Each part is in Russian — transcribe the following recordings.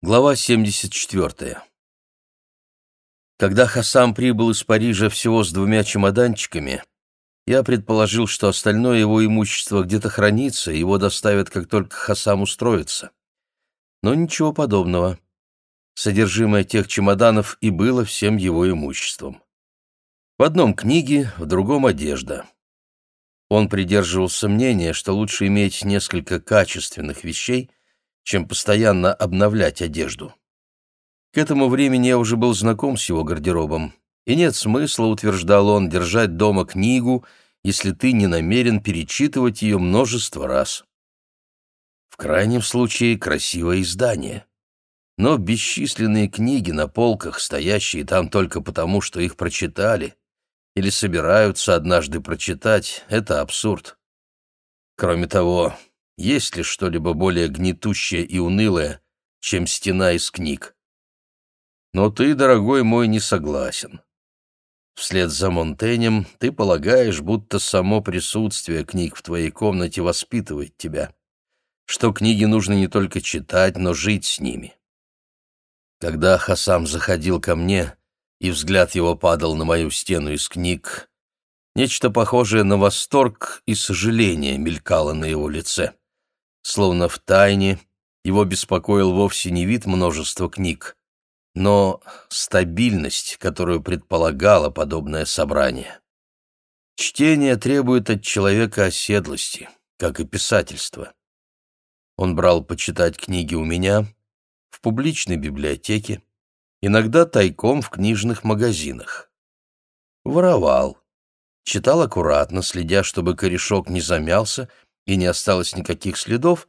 Глава 74. Когда Хасам прибыл из Парижа всего с двумя чемоданчиками, я предположил, что остальное его имущество где-то хранится, и его доставят, как только Хасам устроится. Но ничего подобного. Содержимое тех чемоданов и было всем его имуществом. В одном книги, в другом одежда. Он придерживался мнения, что лучше иметь несколько качественных вещей, чем постоянно обновлять одежду. К этому времени я уже был знаком с его гардеробом, и нет смысла, утверждал он, держать дома книгу, если ты не намерен перечитывать ее множество раз. В крайнем случае красивое издание. Но бесчисленные книги на полках, стоящие там только потому, что их прочитали, или собираются однажды прочитать, это абсурд. Кроме того, есть ли что-либо более гнетущее и унылое, чем стена из книг? Но ты, дорогой мой, не согласен. Вслед за Монтенем ты полагаешь, будто само присутствие книг в твоей комнате воспитывает тебя, что книги нужно не только читать, но жить с ними. Когда Хасам заходил ко мне, и взгляд его падал на мою стену из книг, нечто похожее на восторг и сожаление мелькало на его лице. Словно в тайне его беспокоил вовсе не вид множества книг, но стабильность, которую предполагало подобное собрание. Чтение требует от человека оседлости, как и писательство. Он брал почитать книги у меня, в публичной библиотеке, иногда тайком в книжных магазинах. Воровал. Читал аккуратно, следя, чтобы корешок не замялся и не осталось никаких следов,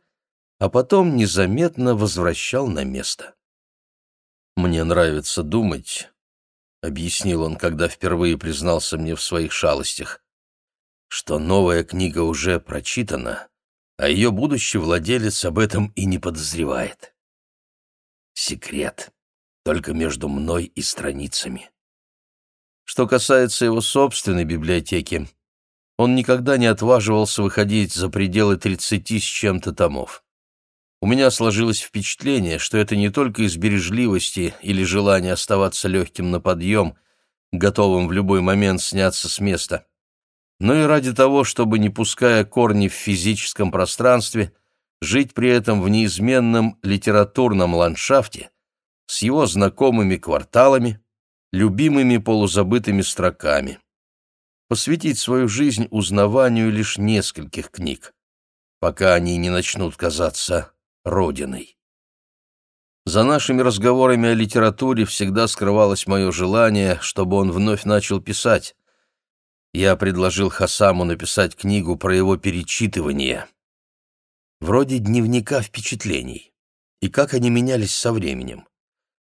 а потом незаметно возвращал на место. «Мне нравится думать», — объяснил он, когда впервые признался мне в своих шалостях, «что новая книга уже прочитана, а ее будущий владелец об этом и не подозревает. Секрет только между мной и страницами». Что касается его собственной библиотеки, он никогда не отваживался выходить за пределы тридцати с чем-то томов. У меня сложилось впечатление, что это не только из бережливости или желания оставаться легким на подъем, готовым в любой момент сняться с места, но и ради того, чтобы, не пуская корни в физическом пространстве, жить при этом в неизменном литературном ландшафте с его знакомыми кварталами, любимыми полузабытыми строками посвятить свою жизнь узнаванию лишь нескольких книг, пока они не начнут казаться родиной. За нашими разговорами о литературе всегда скрывалось мое желание, чтобы он вновь начал писать. Я предложил Хасаму написать книгу про его перечитывание. Вроде дневника впечатлений. И как они менялись со временем.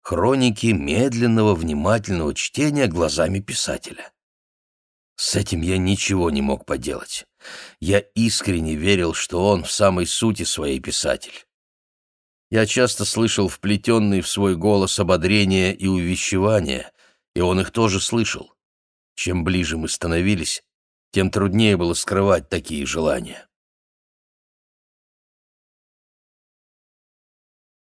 Хроники медленного, внимательного чтения глазами писателя. С этим я ничего не мог поделать. Я искренне верил, что он в самой сути своей писатель. Я часто слышал вплетенные в свой голос ободрения и увещевания, и он их тоже слышал. Чем ближе мы становились, тем труднее было скрывать такие желания.